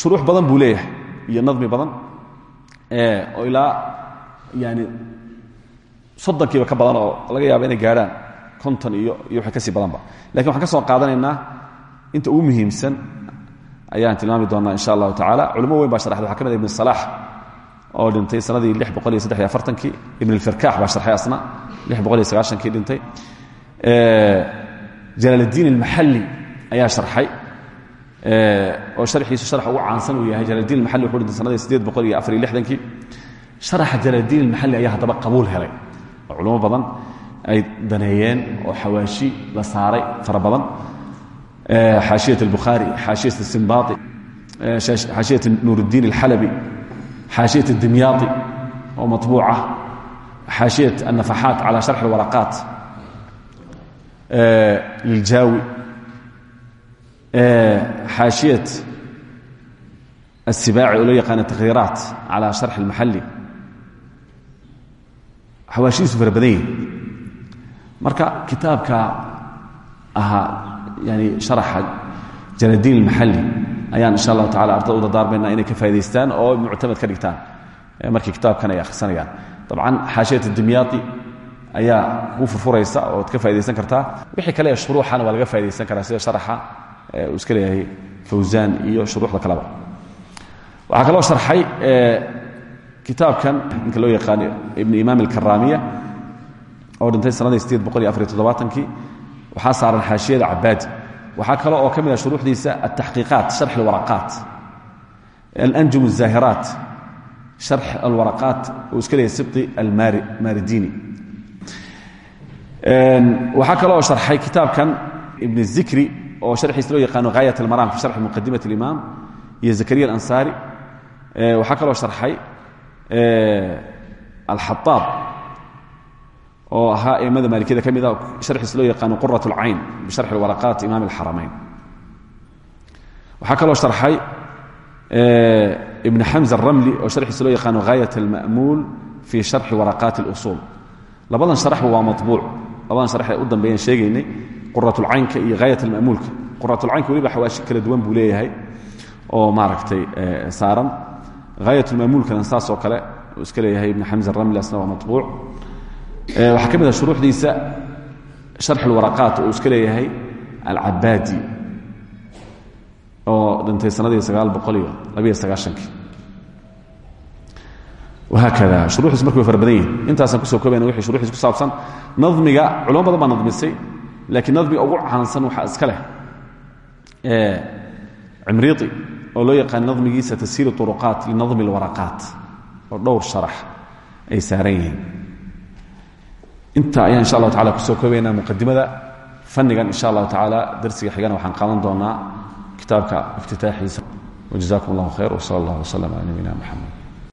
shuruux badan buu leeyahay iyo nadmi badan oo ilaa yani soddonkiiba ka badan oo laga yaaba inay gaadhaan konton iyo iyo waxay ka sii badanba. Lakin waxaan ka soo qaadanaynaa inta ugu muhiimsan ayaan tilmaami doonaa insha allahu tacala culimo weyn baa sharxday waxa ka mid a ibn salaax oo dhintay sanadii lix boqol iyo saddex ibn alfirkaax baa sharxay asna lix boqol iyo sagaashankii dhintay. Jalaaldiin almaxalli ayaa sharxay oo sharxiisu sharax ugu caansan uu yahay jalaaldiin almaxalli wuxuu dhintay sanadii siddeed boqol iyo afar iyo lixdankii sharaxa jalaaldiin almaxalli ayaa haddaba qabuul helay. Culimo badan ay daneeyeen oo xawaashi la saaray fara badan. Xaashiyat albukhaari xaashiyat asimbaai xaashiyat nuuruddiin alxalabi xaashiyat adimyaai oo maطbuuca xaashiyat annafaxaat cala sharxi اlwaraqaat liljaawi xaashiyat الsibaaci oo loo yaqaana takhriiraat cala sharxi اlmaxali xawaashidiisu fara badan yihin marka kitaabka ahaa yani sharaxa jaladiin اlmaxali ayaan insha allahu tacala ardada u dardaarmayna inay ka faa'idaystaan oo muctamad ka dhigtaan markii kitaabkan ay akhrisanayaan dabcan xaashiyat dimyaai ayaa kuu furfuraysa ood ka faa'idaysan kartaa wixii kale ee shuruuxana waa laga faa'idaysan karaa sida sharaxa uu iska leeyahay fawsaan iyo shuruuxda kaleba waxaa kaloo harxay kitaabkan ninka loo yaqaano ibn imaam alkaraamiya oo dhintay sanadii sideed boqol iyo afariy todobaatankii waxaa saaran xaashiyada cabaadi waxaa kale oo ka mid ah shuruuxdiisa altaxqiiqaat sharx alwaraqaat. Alanjum الzaahiraat sharx alwaraqaat uu iska leeyahay sibti almaridiini waxaa kale oo harxay kitaabkan ibn zikri oo sharxiisa loo yaqaano haayat almaram fi sharxi muqadimat اlimaam iyo zakariya alansaari waxaa kaloo sharxay alxaaab oo ahaa aimada maalikiyada ka mid a sharxiisa loo yaqaano qurat اlcayn bisharxi اwaraqaat imaam اlxaramayn waxaa kaloo sharxay ibn xamza الramli oo sharxiisa loo yaqaano haayat اlma'muul fi sharxi waraqaat اlusul labadan sharaxba waa maطbuuc labadan sharax ee u dambeeyaan sheegaynay quratulcaynka iyo haayat almamuulka quratulcaynka weliba xawaashi kala duwan buu leeyahay oo maaragtay eh, saaran. Haayatulmamuulkana saasoo kale iska leeyahay ibn xamza ramlasna waa mabuuc eh, waxaa ka mid ah shuruuxdiisa sharx alwaraqaat oo iska leeyahay alcabaadi oo dhintay sanadii sagaal boqol iyo labiyo sagaahankii wahaakada shuruuxdiis marka way fara badan yihiin intaasaan ku soo koobayna wixii shuruxdiis ku saabsan. Nadmiga laakiin nadmiga ugu caansan waxaa iska leh cimriidi oo loo yaqaan nadmigiisa tasiiri uruqaat linadmi اlwaraqaat oo dhowr sharax ay saaran yihiin. Inta ayaan insha allahu tacala ku soo koobaynaa muqadimada fanigan insha allahu tacaala darsiga xigana waxaan qaadan doonaa kitaabka iftitaaxiisa. Wajazakum اllah khayr wsal allah wslm ala nabiyina mxamed